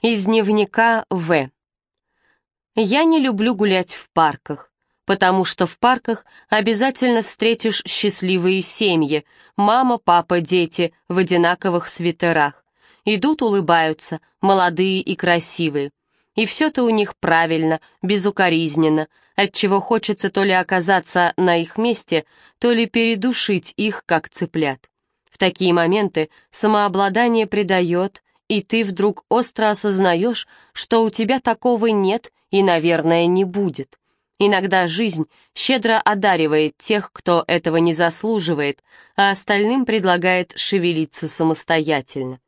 Из дневника В. Я не люблю гулять в парках, потому что в парках обязательно встретишь счастливые семьи, мама, папа, дети в одинаковых свитерах. Идут, улыбаются, молодые и красивые. И все-то у них правильно, безукоризненно, отчего хочется то ли оказаться на их месте, то ли передушить их, как цыплят. В такие моменты самообладание придает, и ты вдруг остро осознаешь, что у тебя такого нет и, наверное, не будет. Иногда жизнь щедро одаривает тех, кто этого не заслуживает, а остальным предлагает шевелиться самостоятельно.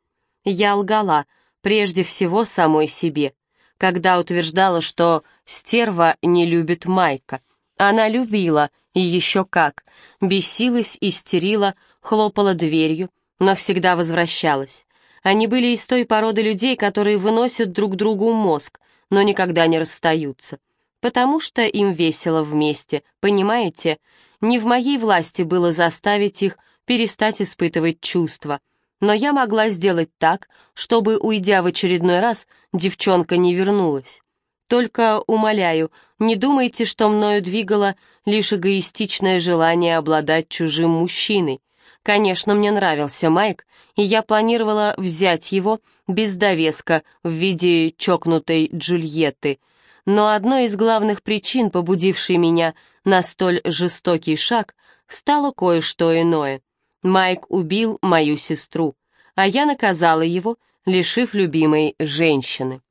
Я лгала, прежде всего самой себе, когда утверждала, что стерва не любит Майка. Она любила, и еще как, бесилась, истерила, хлопала дверью, но всегда возвращалась. Они были из той породы людей, которые выносят друг другу мозг, но никогда не расстаются. Потому что им весело вместе, понимаете? Не в моей власти было заставить их перестать испытывать чувства. Но я могла сделать так, чтобы, уйдя в очередной раз, девчонка не вернулась. Только, умоляю, не думайте, что мною двигало лишь эгоистичное желание обладать чужим мужчиной. Конечно, мне нравился Майк, и я планировала взять его без довеска в виде чокнутой Джульетты. Но одной из главных причин, побудившей меня на столь жестокий шаг, стало кое-что иное. Майк убил мою сестру, а я наказала его, лишив любимой женщины.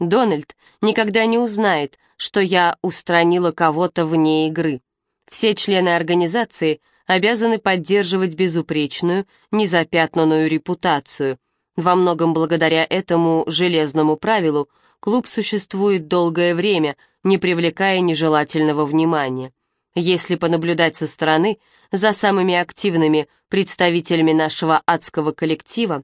Дональд никогда не узнает, что я устранила кого-то вне игры. Все члены организации — обязаны поддерживать безупречную, незапятнанную репутацию. Во многом благодаря этому железному правилу клуб существует долгое время, не привлекая нежелательного внимания. Если понаблюдать со стороны за самыми активными представителями нашего адского коллектива,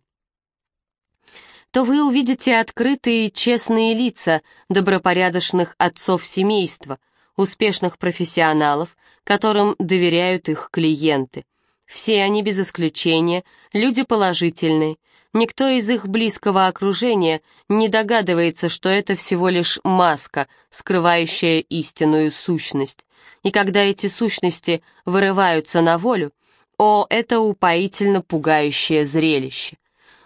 то вы увидите открытые честные лица добропорядочных отцов семейства, успешных профессионалов, которым доверяют их клиенты. Все они без исключения люди положительные. Никто из их близкого окружения не догадывается, что это всего лишь маска, скрывающая истинную сущность. И когда эти сущности вырываются на волю, о, это упоительно пугающее зрелище.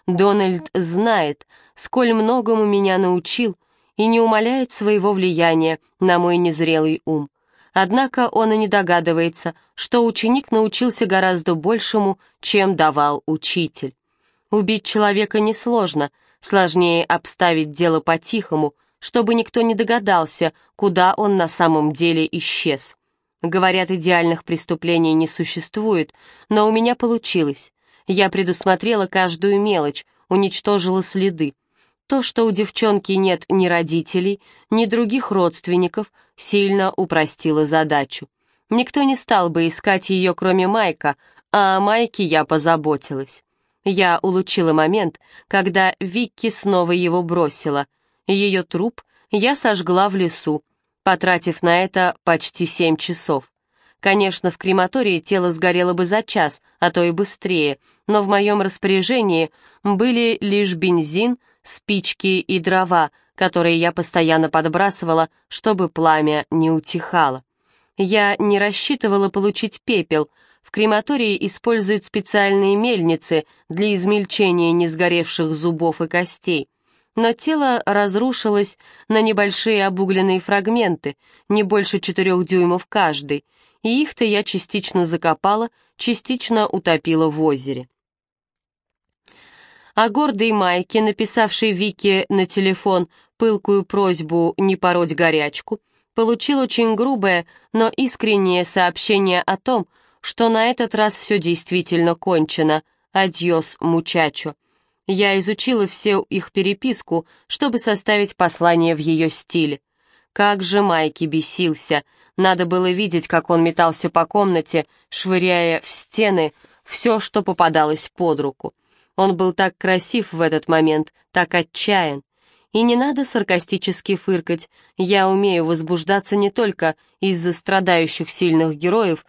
Дональд знает, сколь многому меня научил, и не умаляет своего влияния на мой незрелый ум. Однако он и не догадывается, что ученик научился гораздо большему, чем давал учитель. Убить человека несложно, сложнее обставить дело по-тихому, чтобы никто не догадался, куда он на самом деле исчез. Говорят, идеальных преступлений не существует, но у меня получилось. Я предусмотрела каждую мелочь, уничтожила следы. То, что у девчонки нет ни родителей, ни других родственников, сильно упростило задачу. Никто не стал бы искать ее, кроме Майка, а о Майке я позаботилась. Я улучила момент, когда Викки снова его бросила. Ее труп я сожгла в лесу, потратив на это почти семь часов. Конечно, в крематории тело сгорело бы за час, а то и быстрее, но в моем распоряжении были лишь бензин, спички и дрова, которые я постоянно подбрасывала, чтобы пламя не утихало. Я не рассчитывала получить пепел. В крематории используют специальные мельницы для измельчения несгоревших зубов и костей. Но тело разрушилось на небольшие обугленные фрагменты, не больше четырех дюймов каждый, и их-то я частично закопала, частично утопила в озере а гордый Майки, написавший Вике на телефон пылкую просьбу не пороть горячку, получил очень грубое, но искреннее сообщение о том, что на этот раз все действительно кончено. Адьос, мучачо. Я изучила всю их переписку, чтобы составить послание в ее стиле. Как же Майки бесился. Надо было видеть, как он метался по комнате, швыряя в стены все, что попадалось под руку. Он был так красив в этот момент, так отчаян. И не надо саркастически фыркать, я умею возбуждаться не только из-за страдающих сильных героев,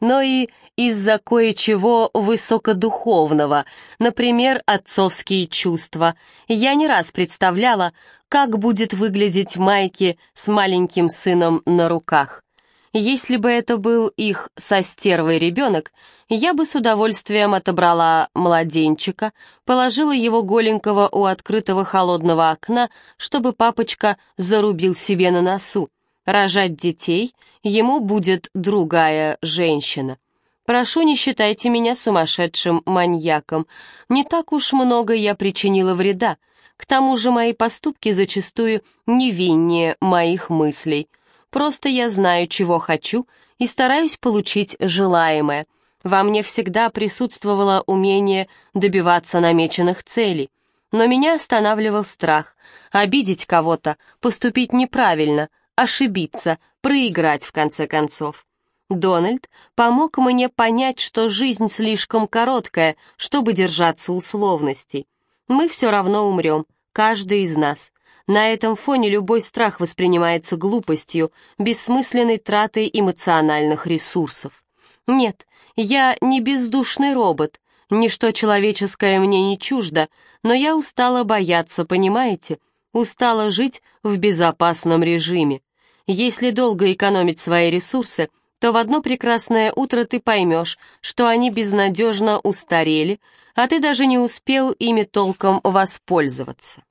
но и из-за кое-чего высокодуховного, например, отцовские чувства. Я не раз представляла, как будет выглядеть Майки с маленьким сыном на руках. Если бы это был их со стервой ребенок, я бы с удовольствием отобрала младенчика, положила его голенького у открытого холодного окна, чтобы папочка зарубил себе на носу. Рожать детей ему будет другая женщина. Прошу, не считайте меня сумасшедшим маньяком. Не так уж много я причинила вреда. К тому же мои поступки зачастую невиннее моих мыслей — Просто я знаю, чего хочу, и стараюсь получить желаемое. Во мне всегда присутствовало умение добиваться намеченных целей. Но меня останавливал страх. Обидеть кого-то, поступить неправильно, ошибиться, проиграть в конце концов. Дональд помог мне понять, что жизнь слишком короткая, чтобы держаться условностей. Мы все равно умрем, каждый из нас. На этом фоне любой страх воспринимается глупостью, бессмысленной тратой эмоциональных ресурсов. Нет, я не бездушный робот, ничто человеческое мне не чуждо, но я устала бояться, понимаете? Устала жить в безопасном режиме. Если долго экономить свои ресурсы, то в одно прекрасное утро ты поймешь, что они безнадежно устарели, а ты даже не успел ими толком воспользоваться.